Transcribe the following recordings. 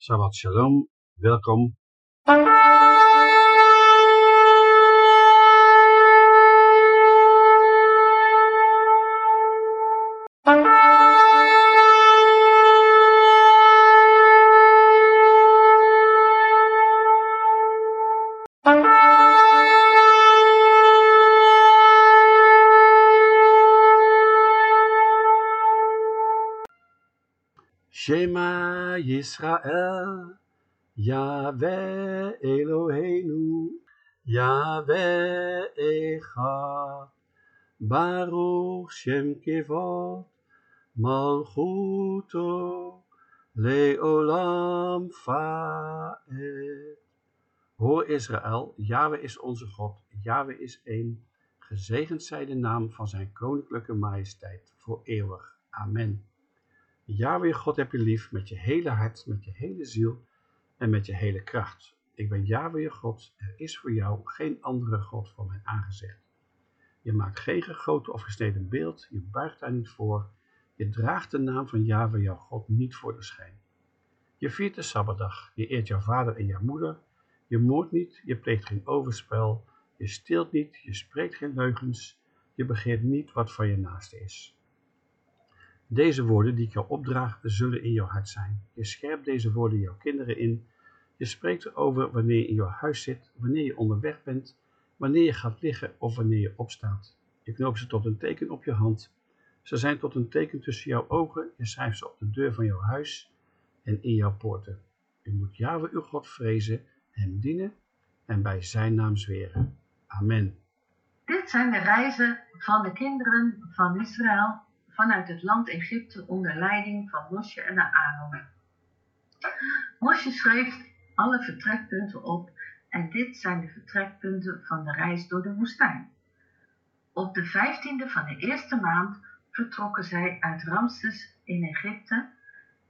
Shabbat Shalom, welkom. Yisrael, Yahweh Eloheinu, Yahweh Echad, Baruch Shem Kevod, Malchuto, Leolam Faed. Hoor Israël, Yahweh is onze God, Yahweh is één, gezegend zij de naam van zijn koninklijke majesteit, voor eeuwig. Amen. Yahweh God heb je lief met je hele hart, met je hele ziel en met je hele kracht. Ik ben Yahweh God, er is voor jou geen andere God voor mijn aangezicht. Je maakt geen gegoten of gesneden beeld, je buigt daar niet voor, je draagt de naam van Yahweh jouw God niet voor de schijn. Je viert de Sabbatdag, je eert jouw vader en jouw moeder, je moordt niet, je pleegt geen overspel, je steelt niet, je spreekt geen leugens, je begeert niet wat van je naaste is. Deze woorden die ik jou opdraag, zullen in jouw hart zijn. Je scherpt deze woorden jouw kinderen in. Je spreekt erover wanneer je in jouw huis zit, wanneer je onderweg bent, wanneer je gaat liggen of wanneer je opstaat. Je knoopt ze tot een teken op je hand. Ze zijn tot een teken tussen jouw ogen. Je schrijft ze op de deur van jouw huis en in jouw poorten. U moet Yahweh uw God vrezen, hem dienen en bij zijn naam zweren. Amen. Dit zijn de reizen van de kinderen van Israël vanuit het land Egypte onder leiding van Mosje en Aaron. Mosje schreef alle vertrekpunten op en dit zijn de vertrekpunten van de reis door de woestijn. Op de vijftiende van de eerste maand vertrokken zij uit Ramses in Egypte.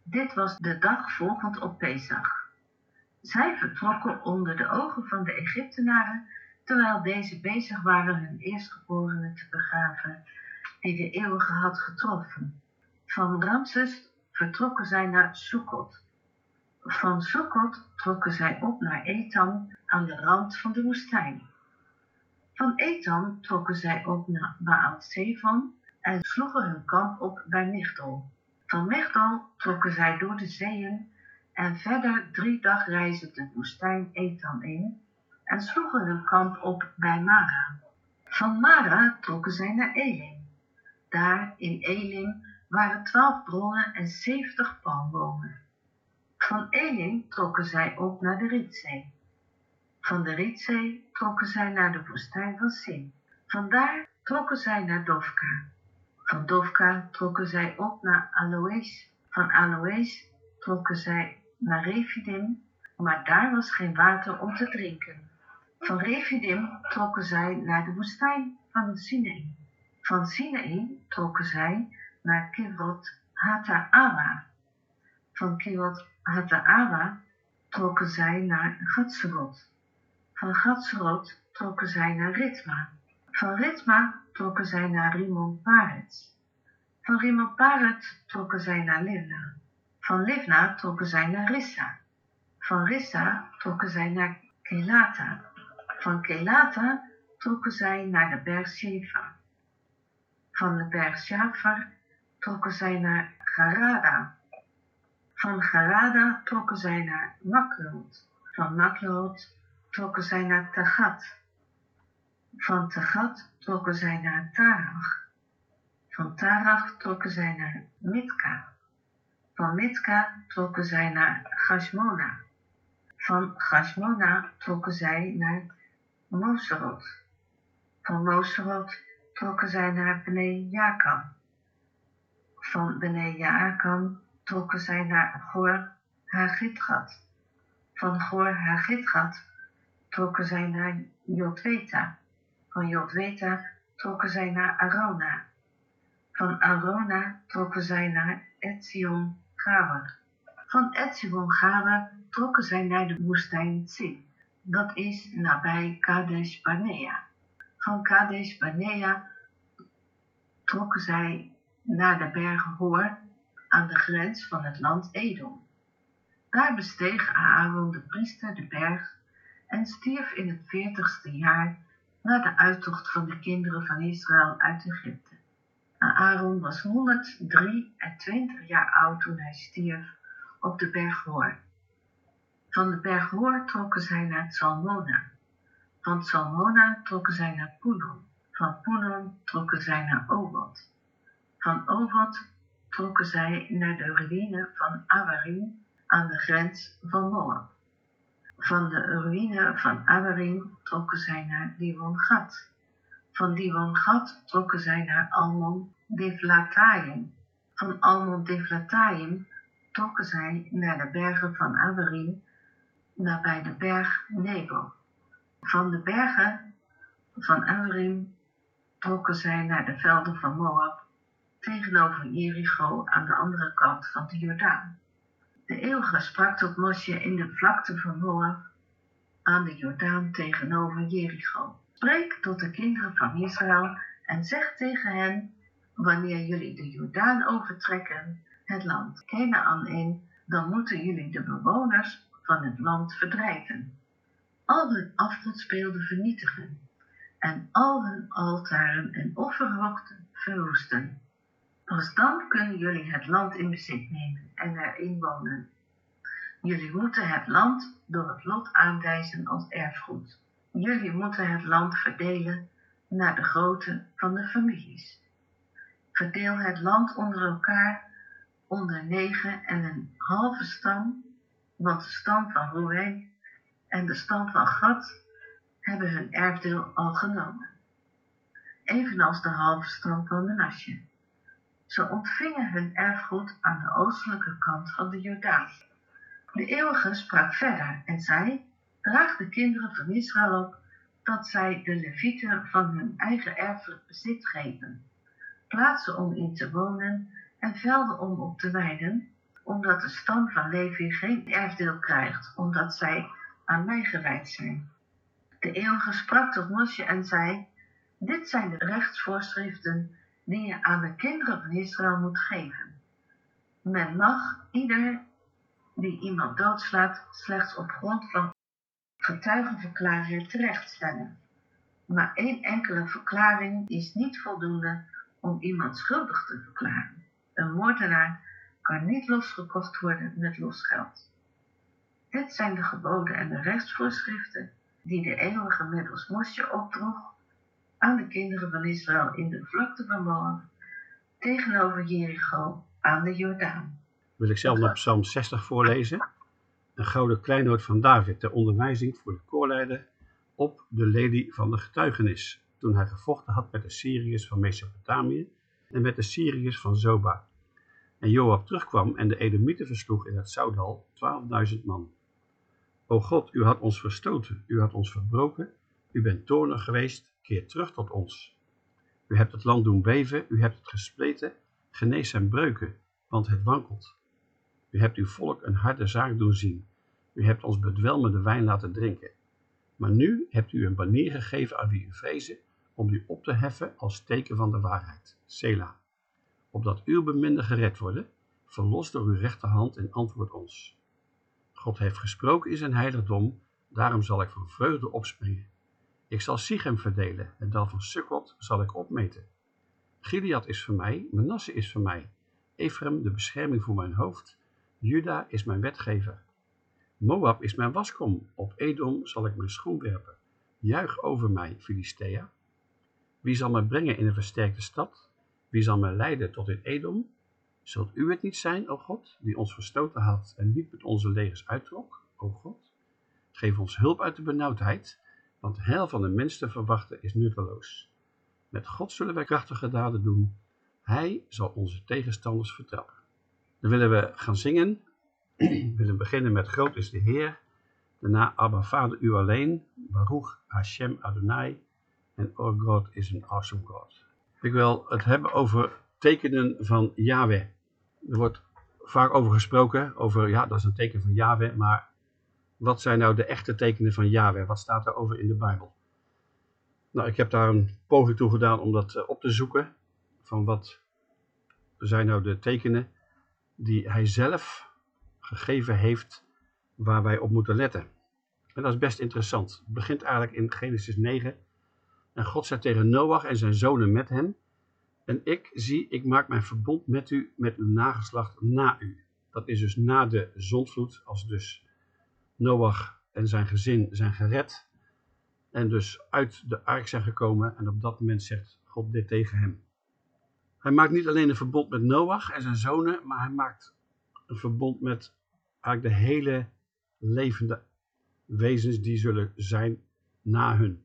Dit was de dag volgend op Pesach. Zij vertrokken onder de ogen van de Egyptenaren, terwijl deze bezig waren hun eerstgeborenen te begraven die de eeuwige had getroffen. Van Ramses vertrokken zij naar Sukkot. Van Sukkot trokken zij op naar Etam aan de rand van de woestijn. Van Etam trokken zij op naar Baal Zephon en sloegen hun kamp op bij Migdol. Van Migdol trokken zij door de zeeën en verder drie dagreizen de woestijn Etam in en sloegen hun kamp op bij Mara. Van Mara trokken zij naar Elim. Daar in Elim waren twaalf bronnen en zeventig palmbomen. Van Elim trokken zij op naar de Rietzee. Van de Rietzee trokken zij naar de woestijn van Sin. Vandaar trokken zij naar Dovka. Van Dovka trokken zij op naar Aloes. Van Aloes trokken zij naar Refidim, maar daar was geen water om te drinken. Van Refidim trokken zij naar de woestijn van Sinaï. Van Sinaï trokken zij naar Kivrot Hata'awa. Van Kivrot Hata'awa trokken zij naar Gatserot. Van Gatserot trokken zij naar Ritma. Van Ritma trokken zij naar Rimon Paret. Van Rimon Paret trokken zij naar Livna. Van Livna trokken zij naar Rissa. Van Rissa trokken zij naar Kelata. Van Kelata trokken zij naar de berg Sheva. Van de berg trokken zij naar Garada. Van Garada trokken zij naar Makloot. Van Makloot trokken zij naar Tagat. Van Tagat trokken zij naar Tarach. Van Tarach trokken zij naar Mitka. Van Mitka trokken zij naar Gashmona. Van Gashmona trokken zij naar Moserot. Van Moserot trokken zij naar Bnei. Van Bnei trokken zij naar Gor Hagitgat. Van Gor Hagitgat trokken zij naar Jotweta. Van Jotweta trokken zij naar Arona. Van Arona trokken zij naar Etzion Gaber. Van Etzion Gaber trokken zij naar de woestijn Zin. Dat is nabij Kadesh Barnea. Van Kadesh Barnea trokken zij naar de bergen Hoor aan de grens van het land Edom. Daar besteeg Aaron de priester de berg en stierf in het veertigste jaar na de uittocht van de kinderen van Israël uit Egypte. Aaron was 123 jaar oud toen hij stierf op de berg Hoor. Van de berg Hoor trokken zij naar Salmona. Van Salmona trokken zij naar Punon. Van Punon trokken zij naar Obot. Van Obot trokken zij naar de ruïne van Awarim aan de grens van Moab. Van de ruïne van Awarim trokken zij naar Divon Gad. Van Divon Gad trokken zij naar Almon Devlataim. Van Almon Devlataim trokken zij naar de bergen van Awarim, nabij de berg Nebo. Van de bergen van Awarim trokken zij naar de velden van Moab, tegenover Jericho aan de andere kant van de Jordaan. De eeuwige sprak tot Mosje in de vlakte van Moab, aan de Jordaan tegenover Jericho. Spreek tot de kinderen van Israël en zeg tegen hen, wanneer jullie de Jordaan overtrekken, het land Canaan in, dan moeten jullie de bewoners van het land verdrijven. Al hun afgodsbeelden vernietigen en al hun altaren en offerhoogten verwoesten. Pas dan kunnen jullie het land in bezit nemen en erin wonen. Jullie moeten het land door het lot aanwijzen als erfgoed. Jullie moeten het land verdelen naar de grootte van de families. Verdeel het land onder elkaar onder negen en een halve stam, want de stam van Ruwen en de stam van Gad hebben hun erfdeel al genomen, evenals de halve stam van Menasje. Ze ontvingen hun erfgoed aan de oostelijke kant van de Jordaan. De eeuwige sprak verder en zei, draag de kinderen van Israël op dat zij de levieten van hun eigen erfelijk bezit geven, plaatsen om in te wonen en velden om op te weiden, omdat de stam van Levi geen erfdeel krijgt, omdat zij aan mij gewijd zijn. De eeuwige sprak tot Mosje en zei, dit zijn de rechtsvoorschriften die je aan de kinderen van Israël moet geven. Men mag ieder die iemand doodslaat slechts op grond van getuigenverklaringen terechtstellen. Maar één enkele verklaring is niet voldoende om iemand schuldig te verklaren. Een moordenaar kan niet losgekocht worden met losgeld. Dit zijn de geboden en de rechtsvoorschriften die de eeuwige middels Mosje opdroeg aan de kinderen van Israël in de vlakte van Moab, tegenover Jericho aan de Jordaan. Wil ik zelf nog Psalm 60 voorlezen? Een gouden kleinoot van David ter onderwijzing voor de koorleider op de lelie van de getuigenis, toen hij gevochten had met de Syriërs van Mesopotamië en met de Syriërs van Zoba. En Joab terugkwam en de Edomieten versloeg in het Zoudal 12.000 man. O God, u had ons verstoten, u had ons verbroken, u bent toornig geweest, keer terug tot ons. U hebt het land doen beven, u hebt het gespleten, genees zijn breuken, want het wankelt. U hebt uw volk een harde zaak doen zien, u hebt ons bedwelmende wijn laten drinken. Maar nu hebt u een banier gegeven aan wie u vrezen, om u op te heffen als teken van de waarheid. Sela. Opdat uw beminde gered worden, verlos door uw rechterhand en antwoord ons. God heeft gesproken in zijn heiligdom, daarom zal ik van vreugde opspringen. Ik zal Sichem verdelen, het dal van Sukkot zal ik opmeten. Gilead is voor mij, Manasse is voor mij, Ephraim de bescherming voor mijn hoofd, Juda is mijn wetgever. Moab is mijn waskom, op Edom zal ik mijn schoen werpen. Juich over mij, Filistea. Wie zal mij brengen in een versterkte stad? Wie zal mij leiden tot in Edom? Zult u het niet zijn, o God, die ons verstoten had en niet met onze legers uittrok, o God? Geef ons hulp uit de benauwdheid, want heil van de mens te verwachten is nutteloos. Met God zullen wij krachtige daden doen. Hij zal onze tegenstanders vertrappen. Dan willen we gaan zingen. We willen beginnen met Groot is de Heer. Daarna Abba Vader u alleen. Baruch Hashem Adonai. En O God is een awesome God. Ik wil het hebben over tekenen van Yahweh. Er wordt vaak over gesproken, over ja, dat is een teken van Yahweh, maar wat zijn nou de echte tekenen van Yahweh? Wat staat er over in de Bijbel? Nou, ik heb daar een poging toe gedaan om dat eh, op te zoeken, van wat zijn nou de tekenen die hij zelf gegeven heeft waar wij op moeten letten. En dat is best interessant. Het begint eigenlijk in Genesis 9. En God zei tegen Noach en zijn zonen met hem. En ik zie, ik maak mijn verbond met u, met uw nageslacht na u. Dat is dus na de zondvloed, als dus Noach en zijn gezin zijn gered. En dus uit de ark zijn gekomen. En op dat moment zegt God dit tegen hem. Hij maakt niet alleen een verbond met Noach en zijn zonen, maar hij maakt een verbond met eigenlijk de hele levende wezens die zullen zijn na hun.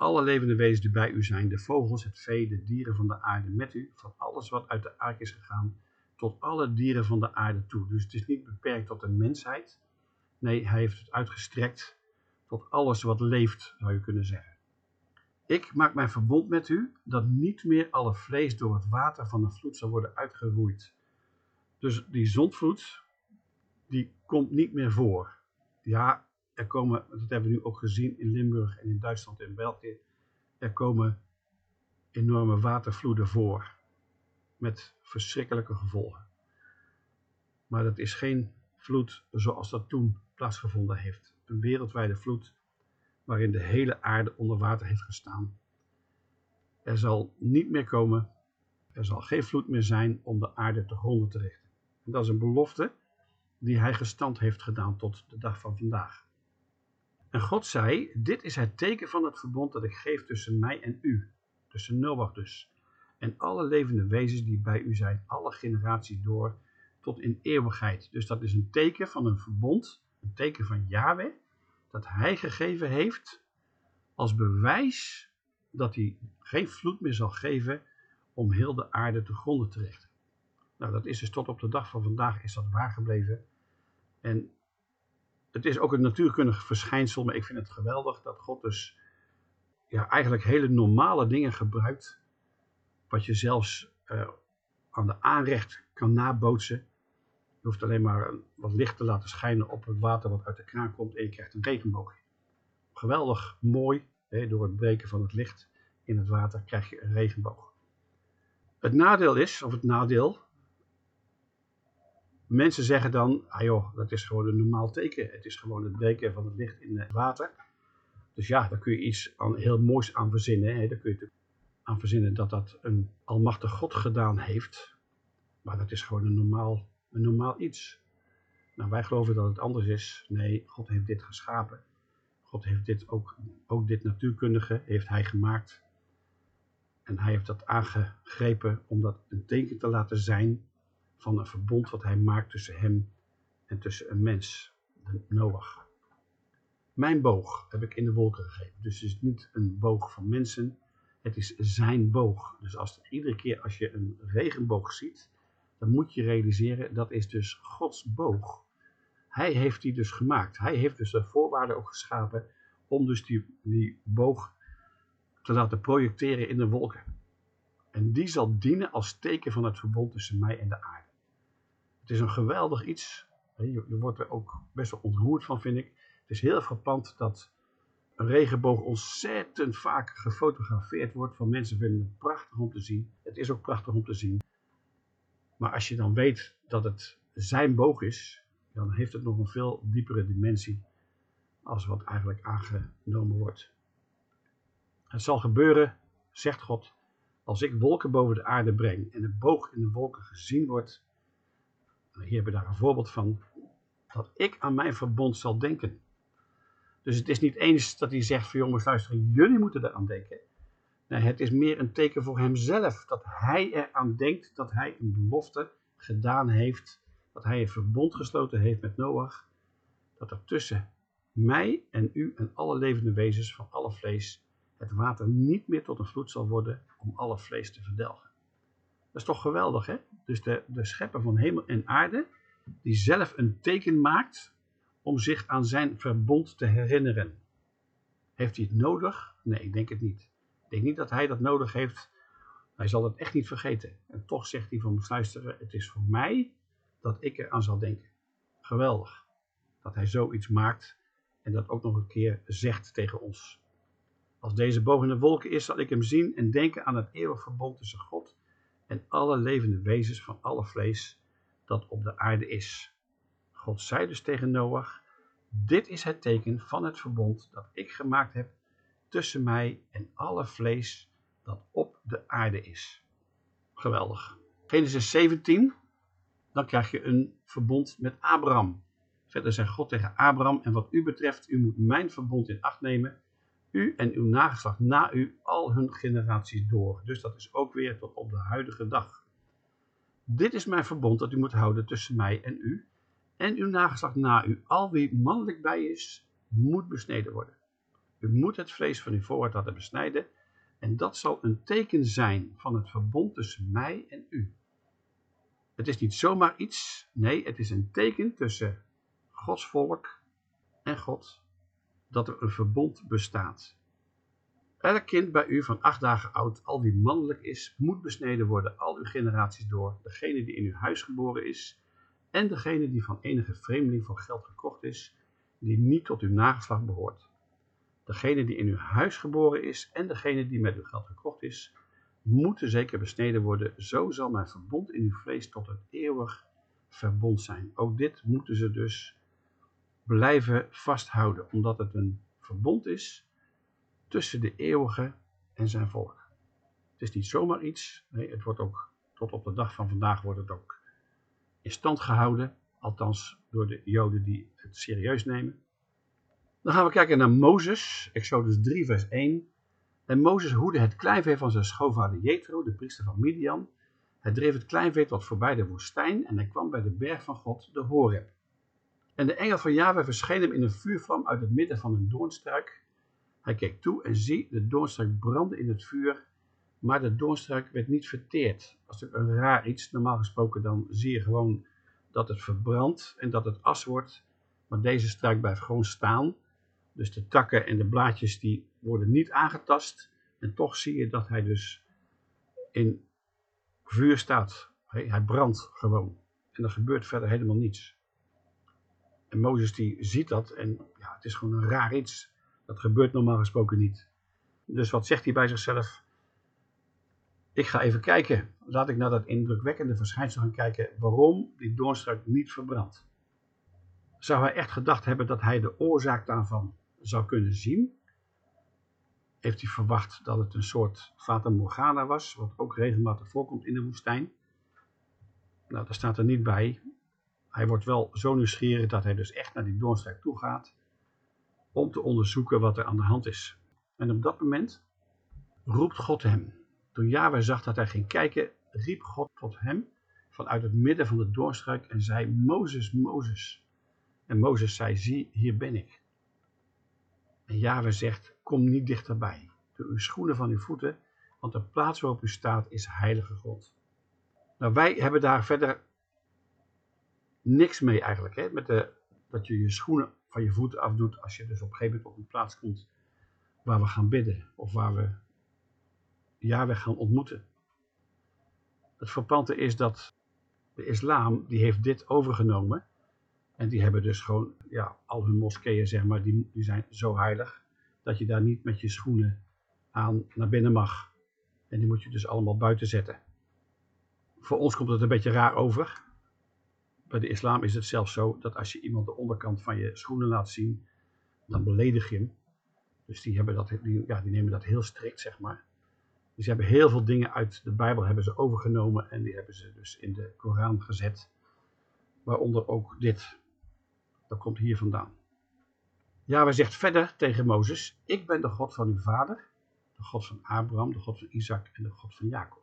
Alle levende wezens die bij u zijn, de vogels, het vee, de dieren van de aarde met u, van alles wat uit de ark is gegaan, tot alle dieren van de aarde toe. Dus het is niet beperkt tot de mensheid. Nee, hij heeft het uitgestrekt tot alles wat leeft, zou je kunnen zeggen. Ik maak mijn verbond met u, dat niet meer alle vlees door het water van de vloed zal worden uitgeroeid. Dus die zondvloed, die komt niet meer voor. Ja, er komen, dat hebben we nu ook gezien in Limburg en in Duitsland en België, er komen enorme watervloeden voor. Met verschrikkelijke gevolgen. Maar dat is geen vloed zoals dat toen plaatsgevonden heeft. Een wereldwijde vloed waarin de hele aarde onder water heeft gestaan. Er zal niet meer komen, er zal geen vloed meer zijn om de aarde te gronden te richten. En dat is een belofte die hij gestand heeft gedaan tot de dag van vandaag. En God zei, dit is het teken van het verbond dat ik geef tussen mij en u, tussen Noach dus, en alle levende wezens die bij u zijn, alle generaties door, tot in eeuwigheid. Dus dat is een teken van een verbond, een teken van Yahweh, dat hij gegeven heeft als bewijs dat hij geen vloed meer zal geven om heel de aarde te gronden te richten. Nou, dat is dus tot op de dag van vandaag is dat waar gebleven. En het is ook een natuurkundig verschijnsel, maar ik vind het geweldig dat God dus ja, eigenlijk hele normale dingen gebruikt, wat je zelfs uh, aan de aanrecht kan nabootsen. Je hoeft alleen maar wat licht te laten schijnen op het water wat uit de kraan komt en je krijgt een regenboog. Geweldig mooi, hè, door het breken van het licht in het water krijg je een regenboog. Het nadeel is, of het nadeel, mensen zeggen dan, ah joh, dat is gewoon een normaal teken. Het is gewoon het breken van het licht in het water. Dus ja, daar kun je iets aan, heel moois aan verzinnen. Hè. Daar kun je aan verzinnen dat dat een almachtig God gedaan heeft. Maar dat is gewoon een normaal een normaal iets. Nou, wij geloven dat het anders is. Nee, God heeft dit geschapen. God heeft dit ook, ook dit natuurkundige heeft hij gemaakt. En hij heeft dat aangegrepen om dat een teken te laten zijn van een verbond wat hij maakt tussen hem en tussen een mens, de Noach. Mijn boog heb ik in de wolken gegeven. Dus het is niet een boog van mensen, het is zijn boog. Dus als iedere keer als je een regenboog ziet, dan moet je realiseren, dat is dus Gods boog. Hij heeft die dus gemaakt. Hij heeft dus de voorwaarden ook geschapen om dus die, die boog te laten projecteren in de wolken. En die zal dienen als teken van het verbond tussen mij en de aarde. Het is een geweldig iets. Je, wordt er ook best wel ontroerd van, vind ik. Het is heel frappant dat een regenboog ontzettend vaak gefotografeerd wordt. Van mensen vinden het prachtig om te zien. Het is ook prachtig om te zien. Maar als je dan weet dat het zijn boog is, dan heeft het nog een veel diepere dimensie als wat eigenlijk aangenomen wordt. Het zal gebeuren, zegt God, als ik wolken boven de aarde breng en de boog in de wolken gezien wordt. Hier hebben we daar een voorbeeld van, dat ik aan mijn verbond zal denken. Dus het is niet eens dat hij zegt van jongens luisteren, jullie moeten eraan denken. Nee, het is meer een teken voor hemzelf. Dat hij eraan denkt dat hij een belofte gedaan heeft. Dat hij een verbond gesloten heeft met Noach. Dat er tussen mij en u en alle levende wezens van alle vlees het water niet meer tot een vloed zal worden om alle vlees te verdelgen. Dat is toch geweldig, hè? Dus de, de schepper van hemel en aarde, die zelf een teken maakt om zich aan zijn verbond te herinneren. Heeft hij het nodig? Nee, ik denk het niet. Ik denk niet dat hij dat nodig heeft. Hij zal het echt niet vergeten. En toch zegt hij van luisteren, het is voor mij dat ik eraan zal denken. Geweldig. Dat hij zoiets maakt en dat ook nog een keer zegt tegen ons. Als deze boven de wolken is, zal ik hem zien en denken aan het eeuwig verbond tussen God en alle levende wezens van alle vlees dat op de aarde is. God zei dus tegen Noach, dit is het teken van het verbond dat ik gemaakt heb tussen mij en alle vlees dat op de aarde is. Geweldig. Genesis 17, dan krijg je een verbond met Abraham. Verder zei God tegen Abraham, en wat u betreft, u moet mijn verbond in acht nemen, u en uw nageslacht na u al hun generaties door. Dus dat is ook weer tot op de huidige dag. Dit is mijn verbond dat u moet houden tussen mij en u, en uw nageslacht na u, al wie mannelijk bij is, moet besneden worden. U moet het vlees van uw voorraad laten besnijden, en dat zal een teken zijn van het verbond tussen mij en u. Het is niet zomaar iets, nee, het is een teken tussen Gods volk en God, dat er een verbond bestaat. Elk kind bij u van acht dagen oud, al wie mannelijk is, moet besneden worden al uw generaties door, degene die in uw huis geboren is, en degene die van enige vreemdeling voor geld gekocht is, die niet tot uw nageslacht behoort. Degene die in uw huis geboren is en degene die met uw geld gekocht is, moeten zeker besneden worden. Zo zal mijn verbond in uw vlees tot het eeuwig verbond zijn. Ook dit moeten ze dus blijven vasthouden, omdat het een verbond is tussen de eeuwige en zijn volk. Het is niet zomaar iets, nee, het wordt ook tot op de dag van vandaag wordt het ook in stand gehouden, althans door de Joden die het serieus nemen. Dan gaan we kijken naar Mozes, Exodus 3 vers 1. En Mozes hoede het kleinvee van zijn schoonvader Jethro, de priester van Midian. Hij dreef het kleinvee tot voorbij de woestijn en hij kwam bij de berg van God, de Horeb. En de engel van Yahweh verscheen hem in een vuurvlam uit het midden van een doornstruik. Hij keek toe en zie, de doornstruik brandde in het vuur, maar de doornstruik werd niet verteerd. Dat is natuurlijk een raar iets. Normaal gesproken dan zie je gewoon dat het verbrandt en dat het as wordt. Maar deze struik blijft gewoon staan. Dus de takken en de blaadjes die worden niet aangetast. En toch zie je dat hij dus in vuur staat. Hij brandt gewoon. En er gebeurt verder helemaal niets. En Mozes die ziet dat en ja, het is gewoon een raar iets. Dat gebeurt normaal gesproken niet. Dus wat zegt hij bij zichzelf? Ik ga even kijken. Laat ik naar dat indrukwekkende verschijnsel gaan kijken waarom die doornstruik niet verbrandt. Zou hij echt gedacht hebben dat hij de oorzaak daarvan zou kunnen zien? Heeft hij verwacht dat het een soort Fata Morgana was, wat ook regelmatig voorkomt in de woestijn? Nou, daar staat er niet bij. Hij wordt wel zo nieuwsgierig dat hij dus echt naar die doornstruik toe gaat om te onderzoeken wat er aan de hand is. En op dat moment roept God hem. Toen Yahweh zag dat hij ging kijken, riep God tot hem vanuit het midden van de doornstruik en zei, Mozes, Mozes. En Mozes zei, zie, hier ben ik. En Yahweh zegt, kom niet dichterbij. Doe uw schoenen van uw voeten, want de plaats waarop u staat is heilige grond. Nou, wij hebben daar verder niks mee eigenlijk. Hè? Met de, dat je je schoenen van je voeten afdoet als je dus op een gegeven moment op een plaats komt waar we gaan bidden. Of waar we Yahweh gaan ontmoeten. Het verpante is dat de islam, die heeft dit overgenomen. En die hebben dus gewoon, ja, al hun moskeeën zeg maar, die, die zijn zo heilig. Dat je daar niet met je schoenen aan naar binnen mag. En die moet je dus allemaal buiten zetten. Voor ons komt het een beetje raar over. Bij de islam is het zelfs zo dat als je iemand de onderkant van je schoenen laat zien, dan beledig je hem. Dus die, hebben dat, die, ja, die nemen dat heel strikt, zeg maar. Dus ze hebben heel veel dingen uit de Bijbel hebben ze overgenomen en die hebben ze dus in de Koran gezet. Waaronder ook dit. Dat komt hier vandaan. Ja, wij zegt verder tegen Mozes, ik ben de God van uw vader, de God van Abraham, de God van Isaac en de God van Jacob.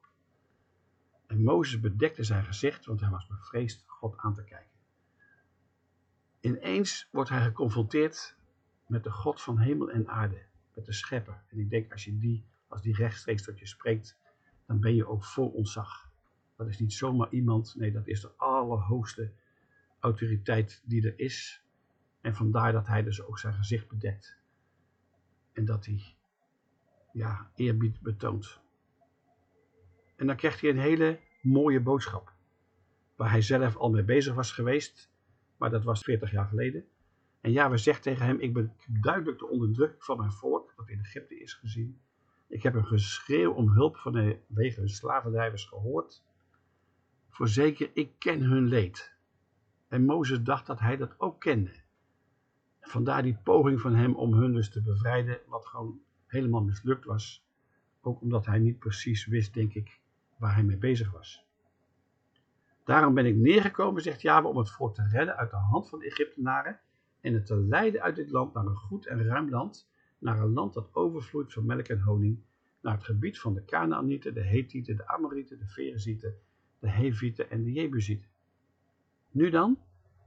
En Mozes bedekte zijn gezicht, want hij was bevreesd God aan te kijken. Ineens wordt hij geconfronteerd met de God van hemel en aarde, met de schepper. En ik denk, als, je die, als die rechtstreeks tot je spreekt, dan ben je ook vol ontzag. Dat is niet zomaar iemand, nee, dat is de allerhoogste autoriteit die er is. En vandaar dat hij dus ook zijn gezicht bedekt. En dat hij ja, eerbied betoont. En dan krijgt hij een hele mooie boodschap. Waar hij zelf al mee bezig was geweest. Maar dat was 40 jaar geleden. En ja, we zegt tegen hem, ik ben duidelijk de onderdrukking van mijn volk, dat in Egypte is gezien. Ik heb een geschreeuw om hulp vanwege hun slavendrijvers gehoord. Voorzeker, ik ken hun leed. En Mozes dacht dat hij dat ook kende. Vandaar die poging van hem om hun dus te bevrijden, wat gewoon helemaal mislukt was. Ook omdat hij niet precies wist, denk ik, waar hij mee bezig was. Daarom ben ik neergekomen, zegt Java, om het volk te redden uit de hand van de Egyptenaren en het te leiden uit dit land naar een goed en ruim land, naar een land dat overvloeit van melk en honing, naar het gebied van de Canaanieten, de Hethieten, de Amorieten, de Ferezieten, de Hevieten en de Jebusieten. Nu dan,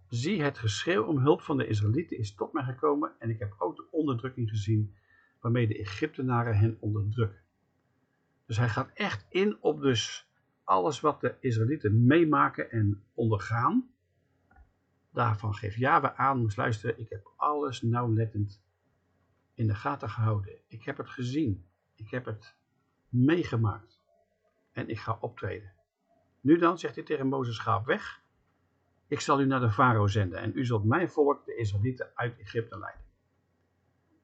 zie het geschreeuw om hulp van de Israëlieten is tot mij gekomen en ik heb ook de onderdrukking gezien waarmee de Egyptenaren hen onderdrukken. Dus hij gaat echt in op dus alles wat de Israëlieten meemaken en ondergaan. Daarvan geeft Java aan, moest luisteren, ik heb alles nauwlettend in de gaten gehouden. Ik heb het gezien. Ik heb het meegemaakt. En ik ga optreden. Nu dan, zegt hij tegen Mozes, ga weg. Ik zal u naar de farao zenden en u zult mijn volk, de Israëlieten, uit Egypte leiden.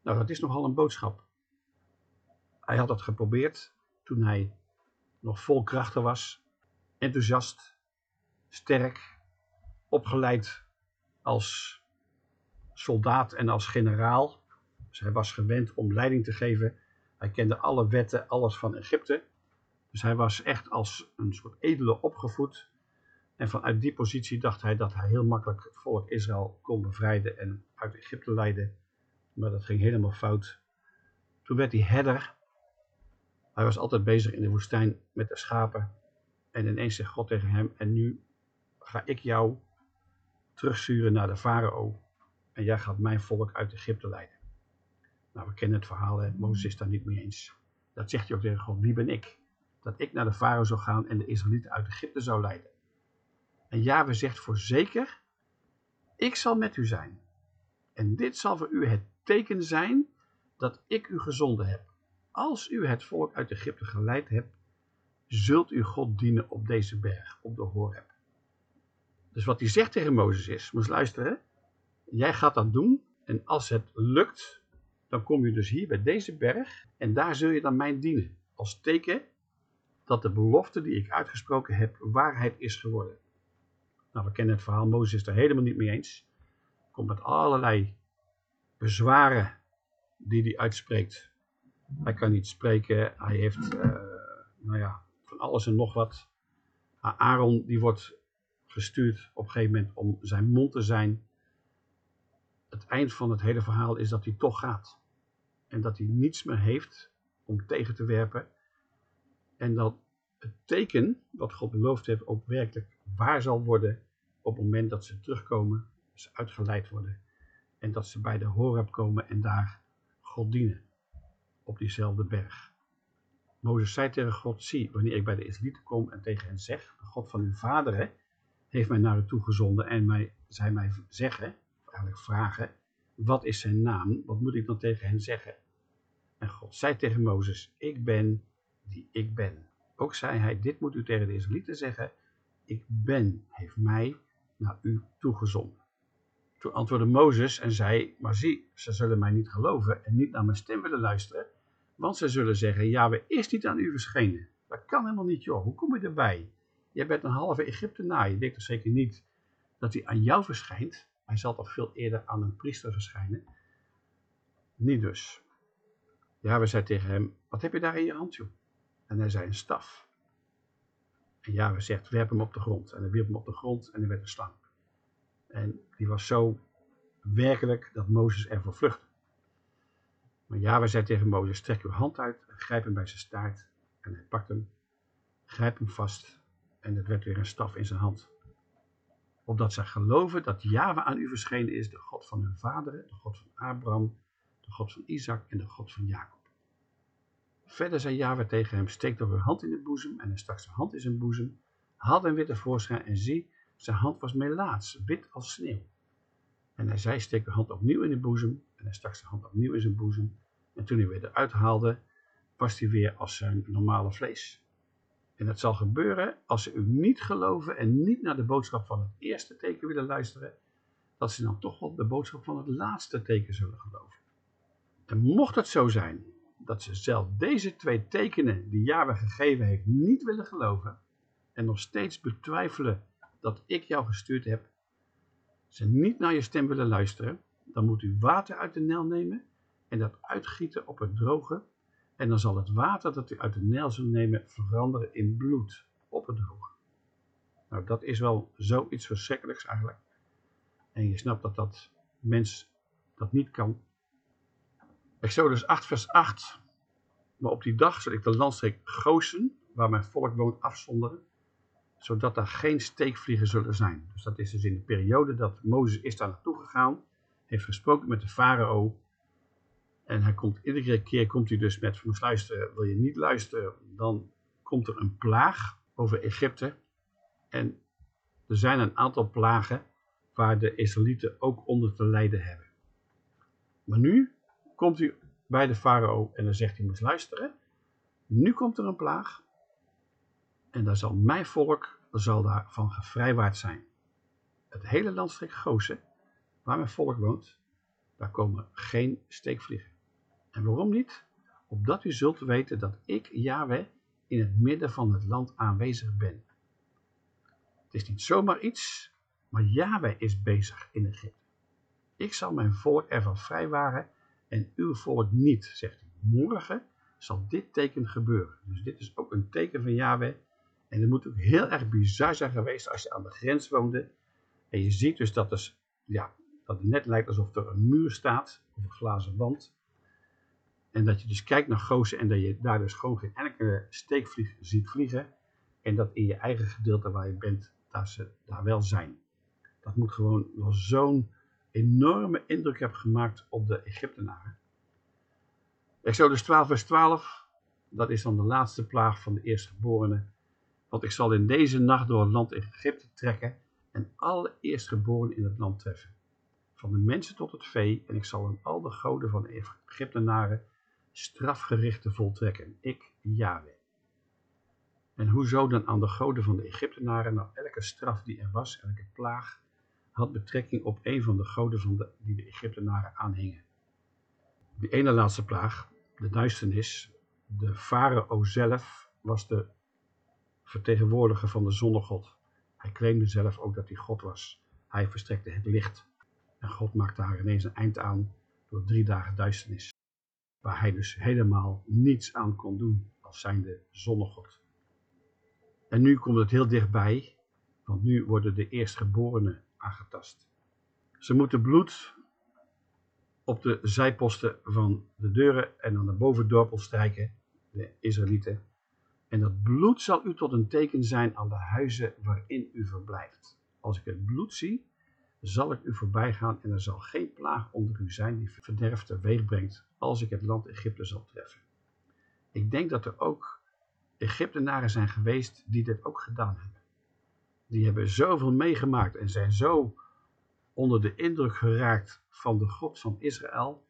Nou, dat is nogal een boodschap. Hij had het geprobeerd toen hij nog vol krachten was, enthousiast, sterk, opgeleid als soldaat en als generaal. Dus hij was gewend om leiding te geven. Hij kende alle wetten, alles van Egypte. Dus hij was echt als een soort edele opgevoed. En vanuit die positie dacht hij dat hij heel makkelijk volk Israël kon bevrijden en uit Egypte leiden. Maar dat ging helemaal fout. Toen werd hij herder. Hij was altijd bezig in de woestijn met de schapen. En ineens zegt God tegen hem, en nu ga ik jou terugsturen naar de farao. En jij gaat mijn volk uit Egypte leiden. Nou, we kennen het verhaal, hè? Mozes is daar niet mee eens. Dat zegt hij ook tegen God, wie ben ik? Dat ik naar de farao zou gaan en de Israëlieten uit Egypte zou leiden. En Yahweh zegt voorzeker, ik zal met u zijn. En dit zal voor u het teken zijn dat ik u gezonden heb. Als u het volk uit Egypte geleid hebt, zult u God dienen op deze berg, op de Horeb. Dus wat hij zegt tegen Mozes is, moet luisteren, jij gaat dat doen en als het lukt, dan kom je dus hier bij deze berg en daar zul je dan mij dienen. Als teken dat de belofte die ik uitgesproken heb waarheid is geworden. Nou, we kennen het verhaal, Mozes is er helemaal niet mee eens. Komt met allerlei bezwaren die hij uitspreekt. Hij kan niet spreken, hij heeft, uh, nou ja, van alles en nog wat. Aaron, die wordt gestuurd op een gegeven moment om zijn mond te zijn het eind van het hele verhaal is dat hij toch gaat. En dat hij niets meer heeft om tegen te werpen. En dat het teken wat God beloofd heeft ook werkelijk waar zal worden op het moment dat ze terugkomen, ze uitgeleid worden. En dat ze bij de Horeb komen en daar God dienen. Op diezelfde berg. Mozes zei tegen God, zie, wanneer ik bij de Israëlieten kom en tegen hen zeg, de God van uw vaderen heeft mij naar u toegezonden en mij, zij mij zeggen, eigenlijk vragen, wat is zijn naam? Wat moet ik dan tegen hen zeggen? En God zei tegen Mozes, ik ben die ik ben. Ook zei hij, dit moet u tegen de Israëlieten zeggen, ik ben, heeft mij naar u toegezonden. Toen antwoordde Mozes en zei, maar zie, ze zullen mij niet geloven en niet naar mijn stem willen luisteren, want ze zullen zeggen, ja, we is niet aan u verschenen. Dat kan helemaal niet, joh. Hoe kom je erbij? Jij bent een halve Egyptenaar. Je denkt toch zeker niet dat hij aan jou verschijnt? Hij zal toch veel eerder aan een priester verschijnen? Niet dus. Ja, we zei tegen hem, wat heb je daar in je hand, joh? En hij zei, een staf. En ja, we zegt, werp hem op de grond. En hij wierp hem op de grond en hij werd een slang. En die was zo werkelijk dat Mozes ervoor vluchtte. Maar ja, we zei tegen Mozes, trek uw hand uit, grijp hem bij zijn staart. En hij pakt hem, grijpt hem vast en het werd weer een staf in zijn hand opdat zij geloven dat Java aan u verschenen is, de God van hun vaderen, de God van Abraham, de God van Isaac en de God van Jacob. Verder zei Java tegen hem, steek door uw hand in de boezem, en hij stak zijn hand in zijn boezem, haalde hem weer tevoorschijn en zie, zijn hand was melaats, wit als sneeuw. En hij zei, steek uw hand opnieuw in de boezem, en hij stak zijn hand opnieuw in zijn boezem, en toen hij weer eruit haalde, was hij weer als zijn normale vlees. En het zal gebeuren als ze u niet geloven en niet naar de boodschap van het eerste teken willen luisteren, dat ze dan toch wel de boodschap van het laatste teken zullen geloven. En mocht het zo zijn dat ze zelf deze twee tekenen die Yahweh gegeven heeft niet willen geloven en nog steeds betwijfelen dat ik jou gestuurd heb, ze niet naar je stem willen luisteren, dan moet u water uit de Nijl nemen en dat uitgieten op het droge. En dan zal het water dat u uit de Nijl zult nemen veranderen in bloed op het droge. Nou, dat is wel zoiets verschrikkelijks eigenlijk. En je snapt dat dat mens dat niet kan. Exodus 8 vers 8. Maar op die dag zal ik de landstreek Goosen, waar mijn volk woont, afzonderen, zodat daar geen steekvliegen zullen zijn. Dus dat is dus in de periode dat Mozes is daar naartoe gegaan, heeft gesproken met de farao. En hij komt, iedere keer komt hij dus met, moest luisteren, wil je niet luisteren, dan komt er een plaag over Egypte. En er zijn een aantal plagen waar de Israëlieten ook onder te lijden hebben. Maar nu komt hij bij de farao en dan zegt hij, moet luisteren, nu komt er een plaag en daar zal mijn volk zal daarvan gevrijwaard zijn. Het hele landstreek Gozen, waar mijn volk woont, daar komen geen steekvliegen. En waarom niet? Opdat u zult weten dat ik, Yahweh, in het midden van het land aanwezig ben. Het is niet zomaar iets, maar Yahweh is bezig in Egypte. Ik zal mijn volk ervan vrijwaren en uw volk niet, zegt hij. Morgen zal dit teken gebeuren. Dus dit is ook een teken van Yahweh. En het moet ook heel erg bizar zijn geweest als je aan de grens woonde. En je ziet dus dat, dus, ja, dat het net lijkt alsof er een muur staat, of een glazen wand. En dat je dus kijkt naar Gozen en dat je daar dus gewoon geen enkele steekvlieg ziet vliegen. En dat in je eigen gedeelte waar je bent, dat ze daar wel zijn. Dat moet gewoon wel zo'n enorme indruk hebben gemaakt op de Egyptenaren. Exodus 12 vers 12, dat is dan de laatste plaag van de eerstgeborenen. Want ik zal in deze nacht door het land Egypte trekken en alle eerstgeborenen in het land treffen. Van de mensen tot het vee en ik zal aan al de goden van de Egyptenaren strafgerichten voltrekken. Ik, Yahweh. En hoezo dan aan de goden van de Egyptenaren? Nou, elke straf die er was, elke plaag, had betrekking op een van de goden van de, die de Egyptenaren aanhingen. Die ene laatste plaag, de duisternis, de farao zelf was de vertegenwoordiger van de zonnegod. Hij claimde zelf ook dat hij God was. Hij verstrekte het licht. En God maakte daar ineens een eind aan door drie dagen duisternis. Waar hij dus helemaal niets aan kon doen als zijnde zonnegod. En nu komt het heel dichtbij, want nu worden de eerstgeborenen aangetast. Ze moeten bloed op de zijposten van de deuren en aan de bovendorpel strijken, de Israëlieten. En dat bloed zal u tot een teken zijn aan de huizen waarin u verblijft. Als ik het bloed zie, zal ik u voorbij gaan en er zal geen plaag onder u zijn die verderf teweeg brengt als ik het land Egypte zal treffen. Ik denk dat er ook Egyptenaren zijn geweest die dit ook gedaan hebben. Die hebben zoveel meegemaakt en zijn zo onder de indruk geraakt van de God van Israël.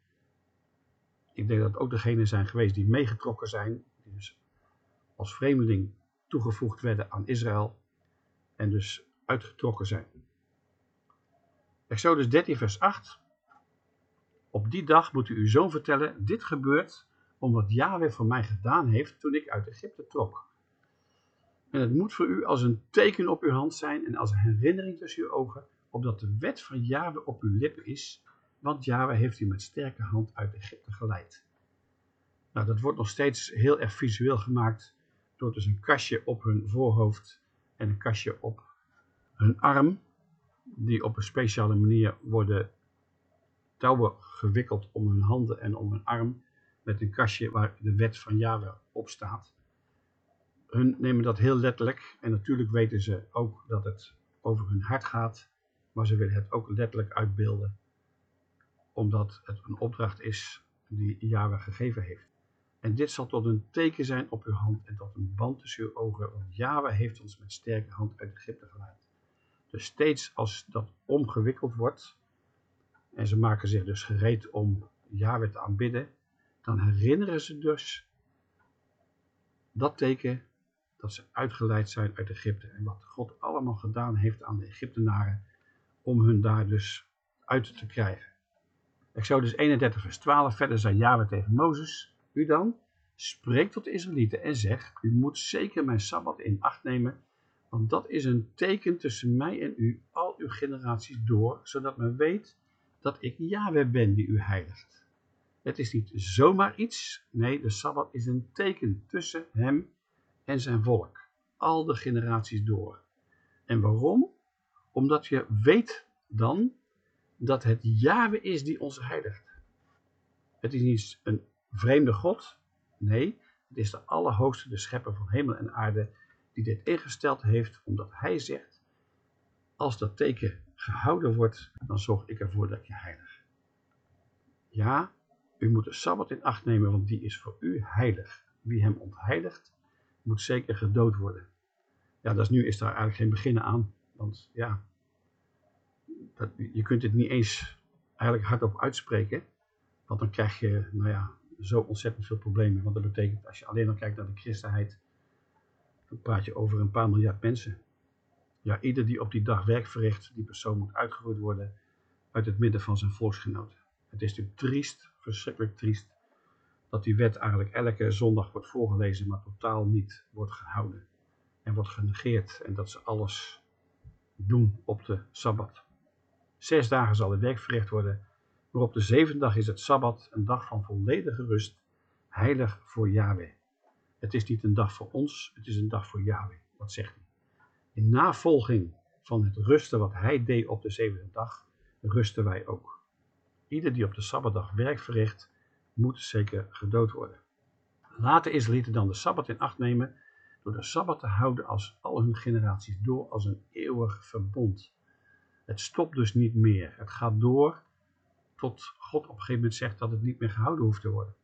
Ik denk dat ook degenen zijn geweest die meegetrokken zijn, die dus als vreemdeling toegevoegd werden aan Israël en dus uitgetrokken zijn. Exodus 13 vers 8. Op die dag moet u uw zoon vertellen, dit gebeurt om wat voor mij gedaan heeft toen ik uit Egypte trok. En het moet voor u als een teken op uw hand zijn en als een herinnering tussen uw ogen, opdat de wet van Yahweh op uw lippen is, want Yahweh heeft u met sterke hand uit Egypte geleid. Nou, dat wordt nog steeds heel erg visueel gemaakt door dus een kastje op hun voorhoofd en een kastje op hun arm, die op een speciale manier worden touwen gewikkeld om hun handen en om hun arm, met een kastje waar de wet van Yahweh op staat. Hun nemen dat heel letterlijk en natuurlijk weten ze ook dat het over hun hart gaat, maar ze willen het ook letterlijk uitbeelden, omdat het een opdracht is die Yahweh gegeven heeft. En dit zal tot een teken zijn op uw hand en tot een band tussen uw ogen, want Yahweh heeft ons met sterke hand uit Egypte geleid. Steeds als dat omgewikkeld wordt, en ze maken zich dus gereed om Yahweh te aanbidden, dan herinneren ze dus dat teken dat ze uitgeleid zijn uit Egypte en wat God allemaal gedaan heeft aan de Egyptenaren om hun daar dus uit te krijgen. Exodus 31 vers 12, verder zei Yahweh tegen Mozes, u dan, spreek tot de Israëlieten en zeg, u moet zeker mijn Sabbat in acht nemen, Want dat is een teken tussen mij en u, al uw generaties door, zodat men weet dat ik Yahweh ben die u heiligt. Het is niet zomaar iets, nee, de Sabbat is een teken tussen hem en zijn volk, al de generaties door. En waarom? Omdat je weet dan dat het Yahweh is die ons heiligt. Het is niet een vreemde God, nee, het is de Allerhoogste, de schepper van hemel en aarde, die dit ingesteld heeft, omdat hij zegt, als dat teken gehouden wordt, dan zorg ik ervoor dat je heilig. Ja, u moet de Sabbat in acht nemen, want die is voor u heilig. Wie hem ontheiligt, moet zeker gedood worden. Ja, dat nu is daar eigenlijk geen beginnen aan, want ja, dat, je kunt het niet eens eigenlijk hardop uitspreken, want dan krijg je, nou ja, zo ontzettend veel problemen. Want dat betekent, als je alleen al kijkt naar de christenheid, dan praat je over een paar miljard mensen. Ja, ieder die op die dag werk verricht, die persoon moet uitgeroeid worden uit het midden van zijn volksgenoten. Het is natuurlijk triest, verschrikkelijk triest, dat die wet eigenlijk elke zondag wordt voorgelezen, maar totaal niet wordt gehouden. En wordt genegeerd en dat ze alles doen op de Sabbat. Zes dagen zal er werk verricht worden, maar op de zevende dag is het Sabbat, een dag van volledige rust, heilig voor Yahweh. Het is niet een dag voor ons, het is een dag voor Yahweh. Wat zegt hij? In navolging van het rusten wat hij deed op de zevende dag, rusten wij ook. Ieder die op de Sabbatdag werk verricht, moet zeker gedood worden. Laten Israëlieten dan de Sabbat in acht nemen door de Sabbat te houden als al hun generaties door als een eeuwig verbond. Het stopt dus niet meer. Het gaat door tot God op een gegeven moment zegt dat het niet meer gehouden hoeft te worden.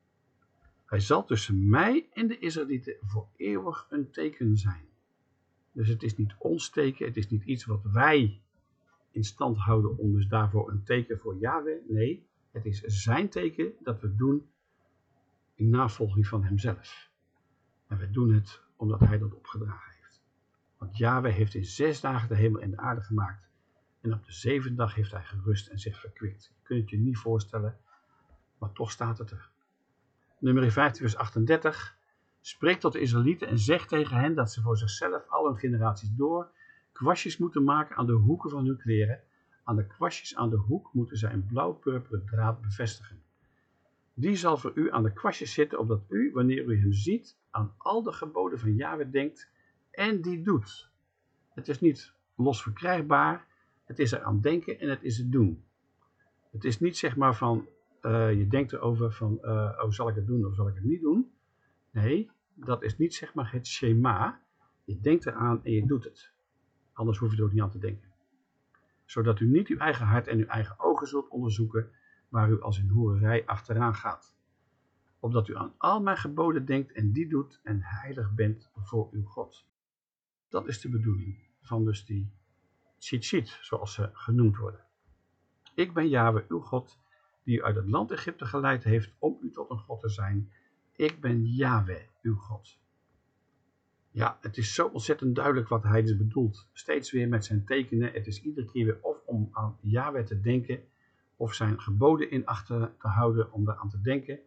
Hij zal tussen mij en de Israëlieten voor eeuwig een teken zijn. Dus het is niet ons teken, het is niet iets wat wij in stand houden om dus daarvoor een teken voor Yahweh. Nee, het is zijn teken dat we doen in navolging van hemzelf. En we doen het omdat hij dat opgedragen heeft. Want Yahweh heeft in zes dagen de hemel en de aarde gemaakt. En op de zevende dag heeft hij gerust en zich verkwikt. Je kunt het je niet voorstellen, maar toch staat het er. Nummer 15 vers 38. Spreek tot de Israëlieten en zeg tegen hen dat ze voor zichzelf al hun generaties door kwastjes moeten maken aan de hoeken van hun kleren. Aan de kwastjes aan de hoek moeten zij een blauw-purperen draad bevestigen. Die zal voor u aan de kwastjes zitten, opdat u, wanneer u hem ziet, aan al de geboden van Yahweh denkt en die doet. Het is niet los verkrijgbaar, het is er aan denken en het is het doen. Het is niet zeg maar van, uh, je denkt erover van, uh, oh zal ik het doen of zal ik het niet doen. Nee, dat is niet zeg maar het schema. Je denkt eraan en je doet het. Anders hoef je er ook niet aan te denken. Zodat u niet uw eigen hart en uw eigen ogen zult onderzoeken, waar u als in hoererij achteraan gaat. Opdat u aan al mijn geboden denkt en die doet en heilig bent voor uw God. Dat is de bedoeling van dus die tzitzit, zoals ze genoemd worden. Ik ben Yahweh, uw God, die u uit het land Egypte geleid heeft om u tot een God te zijn. Ik ben Yahweh, uw God. Ja, het is zo ontzettend duidelijk wat hij dus bedoelt. Steeds weer met zijn tekenen. Het is iedere keer weer of om aan Yahweh te denken, of zijn geboden in achter te houden om daaraan te denken.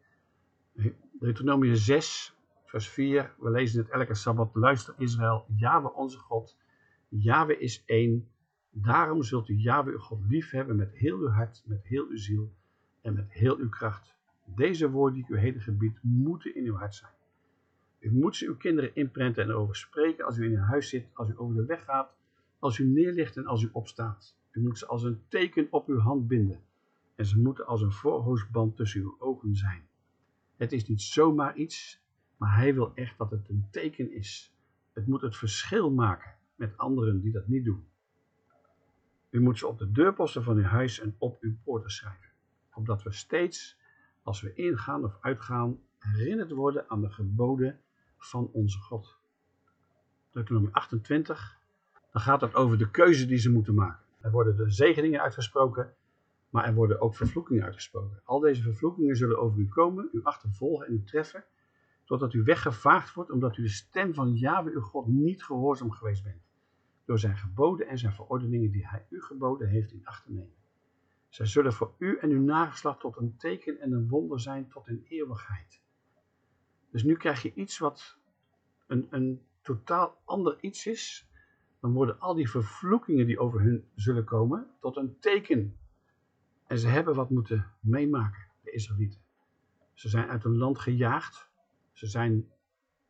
Deuteronomie 6, vers 4. We lezen het elke Sabbat. Luister Israël, Yahweh onze God. Yahweh is één. Daarom zult u Yahweh uw God lief hebben met heel uw hart, met heel uw ziel en met heel uw kracht. Deze woorden die ik u heden gebied, moeten in uw hart zijn. U moet ze uw kinderen inprenten en erover spreken als u in uw huis zit, als u over de weg gaat, als u neerligt en als u opstaat. U moet ze als een teken op uw hand binden. En ze moeten als een voorhoofdband tussen uw ogen zijn. Het is niet zomaar iets, maar hij wil echt dat het een teken is. Het moet het verschil maken met anderen die dat niet doen. U moet ze op de deurposten van uw huis en op uw poorten schrijven, opdat we steeds, als we ingaan of uitgaan, herinnerd worden aan de geboden van onze God. Deuteronomie 28, dan gaat het over de keuze die ze moeten maken. Er worden de zegeningen uitgesproken, maar er worden ook vervloekingen uitgesproken. Al deze vervloekingen zullen over u komen, u achtervolgen en u treffen, totdat u weggevaagd wordt, omdat u de stem van Yahweh uw God niet gehoorzaam geweest bent door zijn geboden en zijn verordeningen die hij u geboden heeft in acht te nemen. Zij zullen voor u en uw nageslacht tot een teken en een wonder zijn tot in eeuwigheid. Dus nu krijg je iets wat een, een totaal ander iets is dan worden al die vervloekingen die over hun zullen komen tot een teken. En ze hebben wat moeten meemaken, de Israëlieten. Ze zijn uit hun land gejaagd. Ze zijn,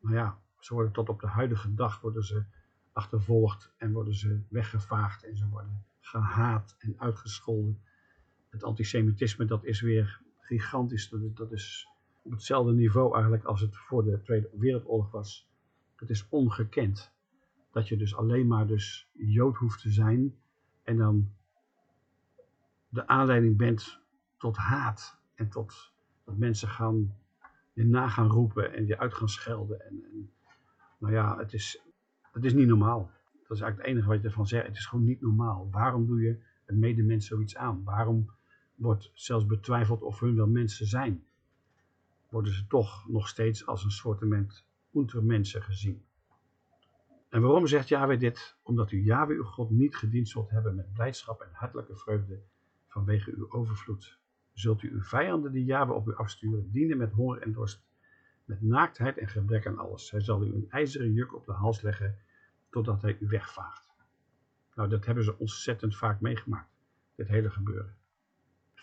nou ja, ze worden tot op de huidige dag worden ze achtervolgd en worden ze weggevaagd en ze worden gehaat en uitgescholden. Het antisemitisme dat is weer gigantisch. Dat, is op hetzelfde niveau eigenlijk als het voor de Tweede Wereldoorlog was. Het is ongekend. Dat je dus alleen maar dus Jood hoeft te zijn en dan de aanleiding bent tot haat en tot dat mensen gaan je na gaan roepen en je uit gaan schelden. En, en, nou ja, het is, het is niet normaal. Dat is eigenlijk het enige wat je ervan zegt. Het is gewoon niet normaal. Waarom doe je een medemens zoiets aan? Waarom wordt zelfs betwijfeld of hun wel mensen zijn? Worden ze toch nog steeds als een soort mensen gezien? En waarom zegt Yahweh dit? Omdat u Yahweh uw God niet gediend zult hebben met blijdschap en hartelijke vreugde vanwege uw overvloed. Zult u uw vijanden die Yahweh op u afsturen, dienen met honger en dorst, met naaktheid en gebrek aan alles. Hij zal u een ijzeren juk op de hals leggen, totdat hij u wegvaagt. Nou, dat hebben ze ontzettend vaak meegemaakt, dit hele gebeuren.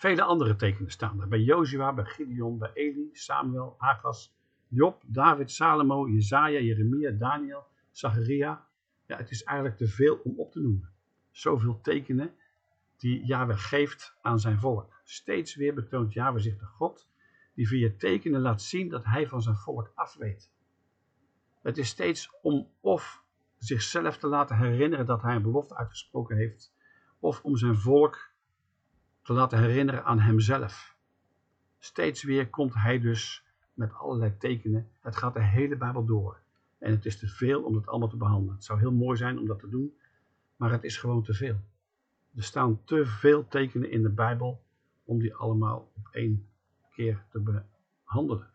Vele andere tekenen staan er. Bij Jozua, bij Gideon, bij Eli, Samuel, Agas, Job, David, Salomo, Jezaja, Jeremia, Daniel, Zacharia. Ja, het is eigenlijk te veel om op te noemen. Zoveel tekenen die Yahweh geeft aan zijn volk. Steeds weer betoont Yahweh zich de God die via tekenen laat zien dat hij van zijn volk afweet. Het is steeds om of zichzelf te laten herinneren dat hij een belofte uitgesproken heeft, of om zijn volk te laten herinneren aan hemzelf. Steeds weer komt hij dus met allerlei tekenen. Het gaat de hele Bijbel door. En het is te veel om het allemaal te behandelen. Het zou heel mooi zijn om dat te doen, maar het is gewoon te veel. Er staan te veel tekenen in de Bijbel om die allemaal op één keer te behandelen.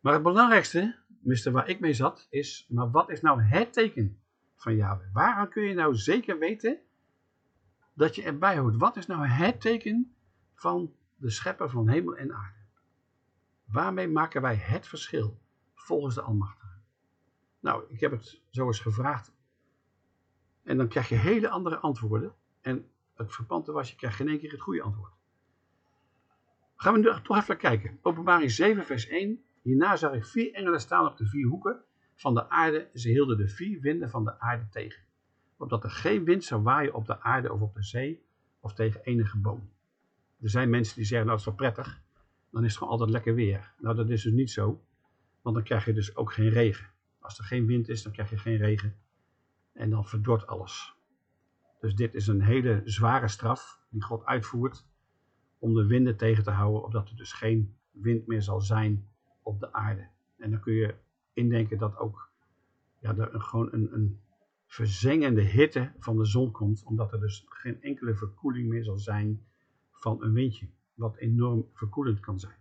Maar het belangrijkste, mister waar ik mee zat, is, maar wat is nou het teken van Yahweh? Waaraan kun je nou zeker weten dat je erbij hoort? Wat is nou het teken van de schepper van hemel en aarde? Waarmee maken wij het verschil volgens de Almachtige? Nou, ik heb het zo eens gevraagd. En dan krijg je hele andere antwoorden. En het verpante was, je krijgt geen één keer het goede antwoord. Gaan we nu toch even kijken. Openbaring 7 vers 1. Hierna zag ik vier engelen staan op de vier hoeken van de aarde. Ze hielden de vier winden van de aarde tegen. Opdat er geen wind zou waaien op de aarde of op de zee of tegen enige boom. Er zijn mensen die zeggen, nou dat is wel prettig. Dan is het gewoon altijd lekker weer. Nou dat is dus niet zo. Want dan krijg je dus ook geen regen. Als er geen wind is, dan krijg je geen regen. En dan verdort alles. Dus dit is een hele zware straf die God uitvoert om de winden tegen te houden, opdat er dus geen wind meer zal zijn op de aarde. En dan kun je indenken dat ook ja, er gewoon een, een verzengende hitte van de zon komt, omdat er dus geen enkele verkoeling meer zal zijn van een windje, wat enorm verkoelend kan zijn.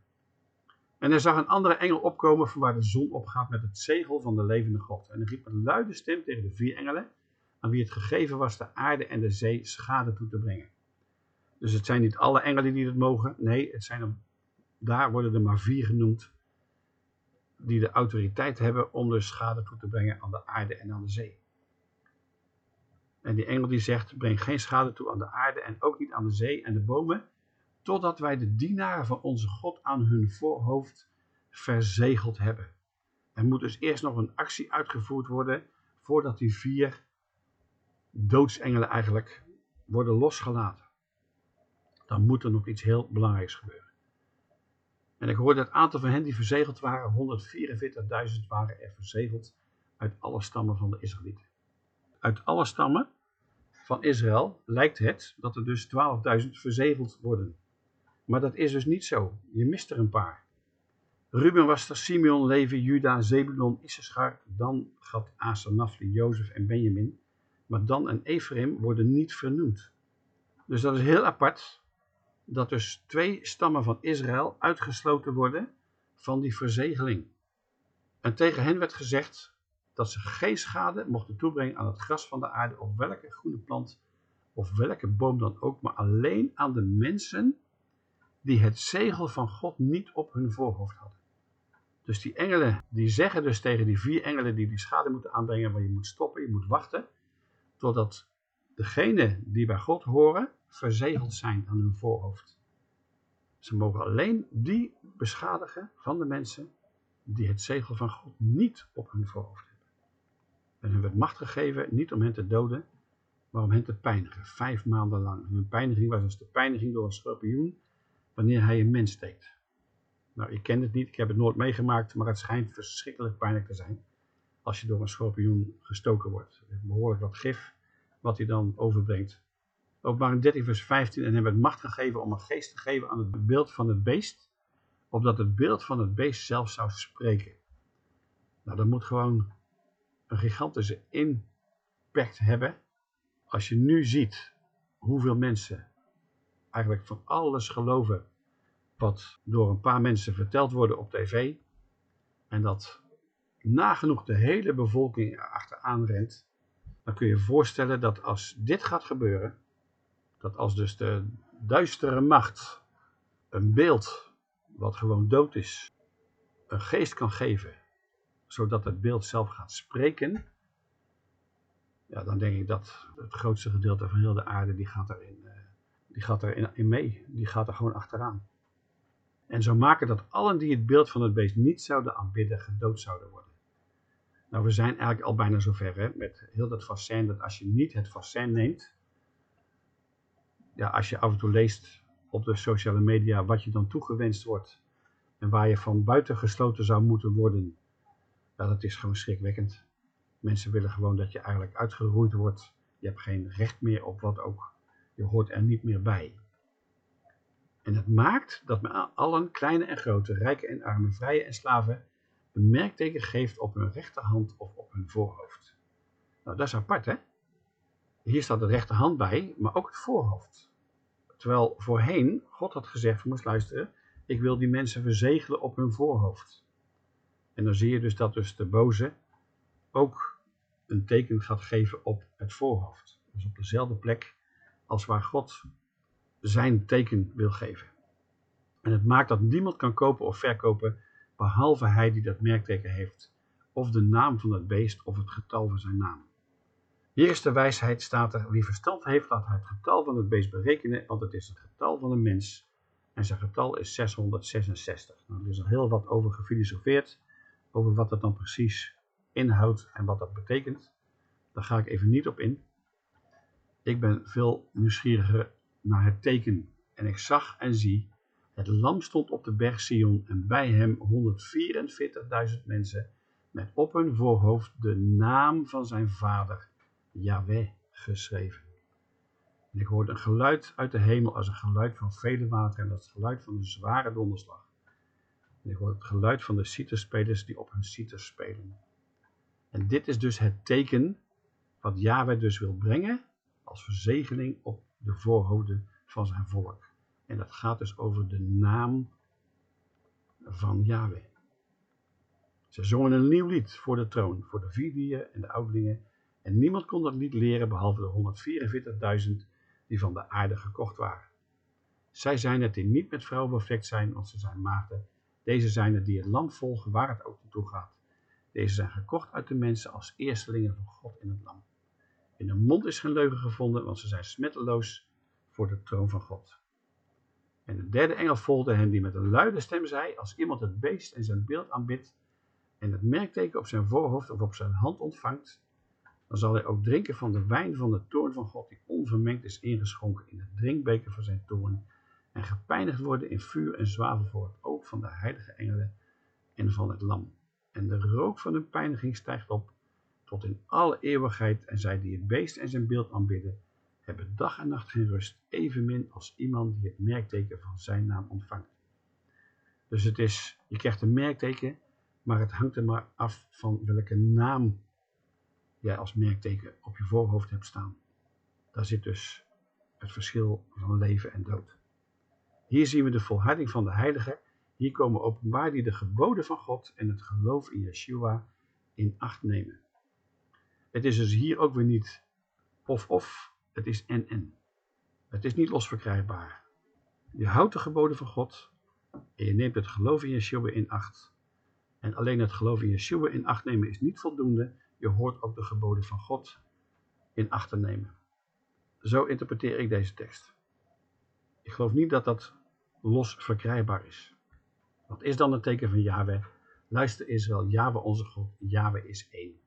En er zag een andere engel opkomen van waar de zon opgaat met het zegel van de levende God. En er riep een luide stem tegen de vier engelen, aan wie het gegeven was de aarde en de zee schade toe te brengen. Dus het zijn niet alle engelen die dat mogen. Nee, het zijn daar worden er maar vier genoemd. Die de autoriteit hebben om de schade toe te brengen aan de aarde en aan de zee. En die engel die zegt, breng geen schade toe aan de aarde en ook niet aan de zee en de bomen. Totdat wij de dienaren van onze God aan hun voorhoofd verzegeld hebben. Er moet dus eerst nog een actie uitgevoerd worden voordat die vier doodsengelen eigenlijk worden losgelaten. Dan moet er nog iets heel belangrijks gebeuren. En ik hoorde het aantal van hen die verzegeld waren, 144.000 waren er verzegeld uit alle stammen van de Israëlieten. Uit alle stammen van Israël lijkt het dat er dus 12.000 verzegeld worden. Maar dat is dus niet zo. Je mist er een paar. Ruben was er, Simeon, Levi, Juda, Zebulon, Issachar, dan Gad, Asa, Nafli, Jozef en Benjamin. Maar Dan en Ephraim worden niet vernoemd. Dus dat is heel apart dat dus twee stammen van Israël uitgesloten worden van die verzegeling. En tegen hen werd gezegd dat ze geen schade mochten toebrengen aan het gras van de aarde of welke groene plant of welke boom dan ook, maar alleen aan de mensen die het zegel van God niet op hun voorhoofd hadden. Dus die engelen, die zeggen dus tegen die vier engelen die die schade moeten aanbrengen, waar je moet stoppen, je moet wachten, totdat degenen die bij God horen verzegeld zijn aan hun voorhoofd. Ze mogen alleen die beschadigen van de mensen die het zegel van God niet op hun voorhoofd. En hun werd macht gegeven, niet om hen te doden, maar om hen te pijnigen, vijf maanden lang. En hun pijniging was dus de pijniging door een schorpioen, wanneer hij een mens steekt. Nou, ik ken het niet, ik heb het nooit meegemaakt, maar het schijnt verschrikkelijk pijnlijk te zijn als je door een schorpioen gestoken wordt. Behoorlijk wat gif, wat hij dan overbrengt. Openbaring 13 vers 15, en hem werd macht gegeven om een geest te geven aan het beeld van het beest, opdat het beeld van het beest zelf zou spreken. Nou, dat moet gewoon een gigantische impact hebben. Als je nu ziet hoeveel mensen eigenlijk van alles geloven wat door een paar mensen verteld worden op tv, en dat nagenoeg de hele bevolking erachteraan rent, dan kun je je voorstellen dat als dit gaat gebeuren, dat als dus de duistere macht een beeld wat gewoon dood is, een geest kan geven, zodat het beeld zelf gaat spreken, ja, dan denk ik dat het grootste gedeelte van heel de aarde, die gaat erin, uh, die gaat erin in mee, die gaat er gewoon achteraan. En zo maken dat allen die het beeld van het beest niet zouden aanbidden, gedood zouden worden. Nou, we zijn eigenlijk al bijna zover hè, met heel dat vaccin, dat als je niet het vaccin neemt, ja, als je af en toe leest op de sociale media wat je dan toegewenst wordt en waar je van buiten gesloten zou moeten worden, ja, dat is gewoon schrikwekkend. Mensen willen gewoon dat je eigenlijk uitgeroeid wordt. Je hebt geen recht meer op wat ook. Je hoort er niet meer bij. En het maakt dat men allen, kleine en grote, rijken en armen, vrije en slaven, een merkteken geeft op hun rechterhand of op hun voorhoofd. Nou, dat is apart, hè? Hier staat de rechterhand bij, maar ook het voorhoofd. Terwijl voorheen God had gezegd, moest luisteren, ik wil die mensen verzegelen op hun voorhoofd. En dan zie je dus dat dus de boze ook een teken gaat geven op het voorhoofd. Dus op dezelfde plek als waar God zijn teken wil geven. En het maakt dat niemand kan kopen of verkopen behalve hij die dat merkteken heeft, of de naam van het beest of het getal van zijn naam. Hier is de wijsheid, staat er, wie verstand heeft, laat het getal van het beest berekenen, want het is het getal van een mens en zijn getal is 666. Nou, er is al heel wat over gefilosofeerd, over wat dat dan precies inhoudt en wat dat betekent. Daar ga ik even niet op in. Ik ben veel nieuwsgieriger naar het teken en ik zag en zie het lam stond op de berg Sion en bij hem 144.000 mensen met op hun voorhoofd de naam van zijn vader, Yahweh, geschreven. En ik hoorde een geluid uit de hemel als een geluid van vele wateren en dat geluid van een zware donderslag. En ik hoorde het geluid van de citerspelers die op hun citers spelen. En dit is dus het teken wat Yahweh dus wil brengen als verzegeling op de voorhoofden van zijn volk. En dat gaat dus over de naam van Yahweh. Ze zongen een nieuw lied voor de troon, voor de vierdieren en de ouderlingen. En niemand kon dat lied leren behalve de 144.000 die van de aarde gekocht waren. Zij zijn het die niet met vrouwen bevlekt zijn, want ze zijn maagden. Deze zijn het die het lam volgen waar het ook naartoe gaat. Deze zijn gekocht uit de mensen als eerstelingen van God in het lam. In hun mond is geen leugen gevonden, want ze zijn smetteloos voor de troon van God. En de derde engel volgde hen die met een luide stem zei, als iemand het beest en zijn beeld aanbidt en het merkteken op zijn voorhoofd of op zijn hand ontvangt, dan zal hij ook drinken van de wijn van de toorn van God, die onvermengd is ingeschonken in het drinkbeker van zijn toorn, en gepijnigd worden in vuur en zwavel voor het oog van de heilige engelen en van het lam. En de rook van hun pijniging stijgt op tot in alle eeuwigheid, en zij die het beest en zijn beeld aanbidden, hebben dag en nacht geen rust, evenmin als iemand die het merkteken van zijn naam ontvangt. Dus het is, je krijgt een merkteken, maar het hangt er maar af van welke naam jij als merkteken op je voorhoofd hebt staan. Daar zit dus het verschil van leven en dood. Hier zien we de volharding van de heilige. Hier komen openbaar die de geboden van God en het geloof in Yeshua in acht nemen. Het is dus hier ook weer niet of-of, het is en-en. Het is niet losverkrijgbaar. Je houdt de geboden van God en je neemt het geloof in Yeshua in acht. En alleen het geloof in Yeshua in acht nemen is niet voldoende. Je hoort ook de geboden van God in acht te nemen. Zo interpreteer ik deze tekst. Ik geloof niet dat dat los verkrijgbaar is. Wat is dan het teken van Yahweh? Luister Israël, Yahweh onze God, Yahweh is één.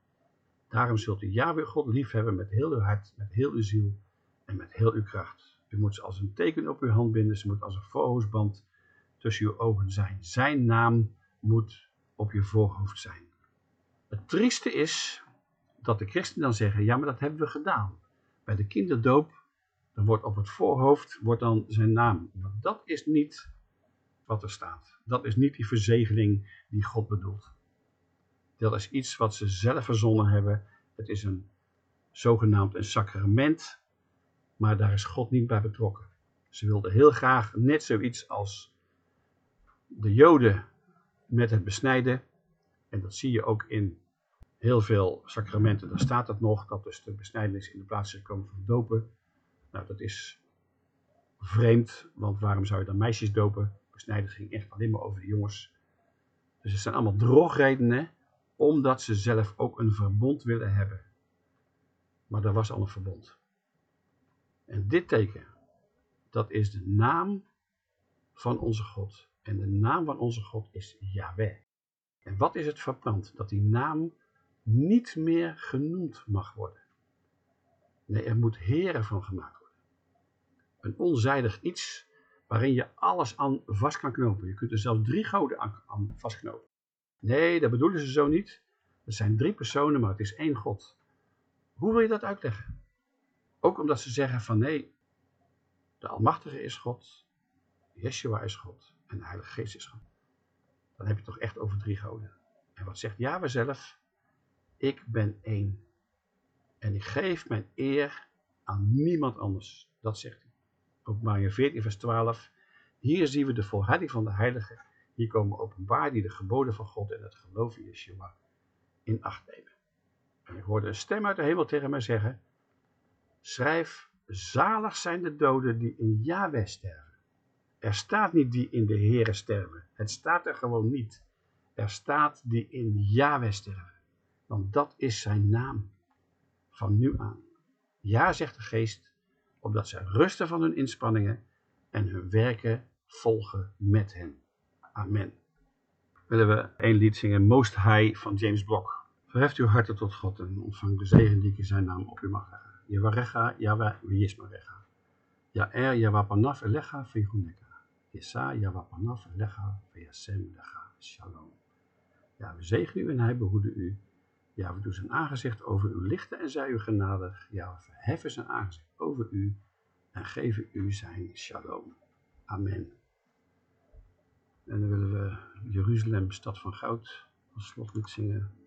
Daarom zult u Yahweh God liefhebben met heel uw hart, met heel uw ziel en met heel uw kracht. U moet ze als een teken op uw hand binden, ze moet als een voorhoofdband tussen uw ogen zijn. Zijn naam moet op je voorhoofd zijn. Het trieste is dat de christenen dan zeggen, ja maar dat hebben we gedaan. Bij de kinderdoop, dan wordt op het voorhoofd wordt dan zijn naam. Dat is niet wat er staat. Dat is niet die verzegeling die God bedoelt. Dat is iets wat ze zelf verzonnen hebben. Het is een zogenaamd een sacrament, maar daar is God niet bij betrokken. Ze wilden heel graag net zoiets als de Joden met het besnijden. En dat zie je ook in heel veel sacramenten. Daar staat het nog, dat dus de besnijdenis in de plaats is gekomen van dopen. Nou, dat is vreemd, want waarom zou je dan meisjes dopen? Besnijden ging echt alleen maar over de jongens. Dus het zijn allemaal drogredenen, omdat ze zelf ook een verbond willen hebben. Maar er was al een verbond. En dit teken, dat is de naam van onze God. En de naam van onze God is Yahweh. En wat is het verbrand? Dat die naam niet meer genoemd mag worden. Nee, er moet heren van gemaakt. Een onzijdig iets waarin je alles aan vast kan knopen. Je kunt er zelfs drie goden aan, vastknopen. Nee, dat bedoelen ze zo niet. Er zijn drie personen, maar het is één God. Hoe wil je dat uitleggen? Ook omdat ze zeggen van nee, de Almachtige is God, Yeshua is God en de Heilige Geest is God. Dan heb je het toch echt over drie goden. En wat zegt Yahweh zelf? Ik ben één. En ik geef mijn eer aan niemand anders. Dat zegt hij. Openbaring 14 vers 12. Hier zien we de volharding van de heilige. Hier komen openbaar die de geboden van God en het geloof in Yeshua in acht nemen. En ik hoorde een stem uit de hemel tegen mij zeggen. Schrijf, zalig zijn de doden die in Yahweh sterven. Er staat niet die in de Heere sterven. Het staat er gewoon niet. Er staat die in Yahweh sterven. Want dat is zijn naam. Van nu aan. Ja, zegt de geest, opdat zij rusten van hun inspanningen en hun werken volgen met hen. Amen. Willen we een lied zingen, Most High van James Block. Verheft uw harten tot God en ontvang de zegen die ik zijn naam op u mag leggen. Yevarecha, Yahweh, Yismarecha. Ya'er, Yahwapanaf, Elecha, Vihuneka. Yesa, Yahwapanaf, Elecha, Veyasem. Shalom. Ja, we zegenen u en hij behoede u. Ja, we doen zijn aangezicht over u lichten en zij u genadig. Ja, we verheffen zijn aangezicht over u en geven u zijn shalom. Amen. En dan willen we Jeruzalem, stad van goud, als slotlied zingen.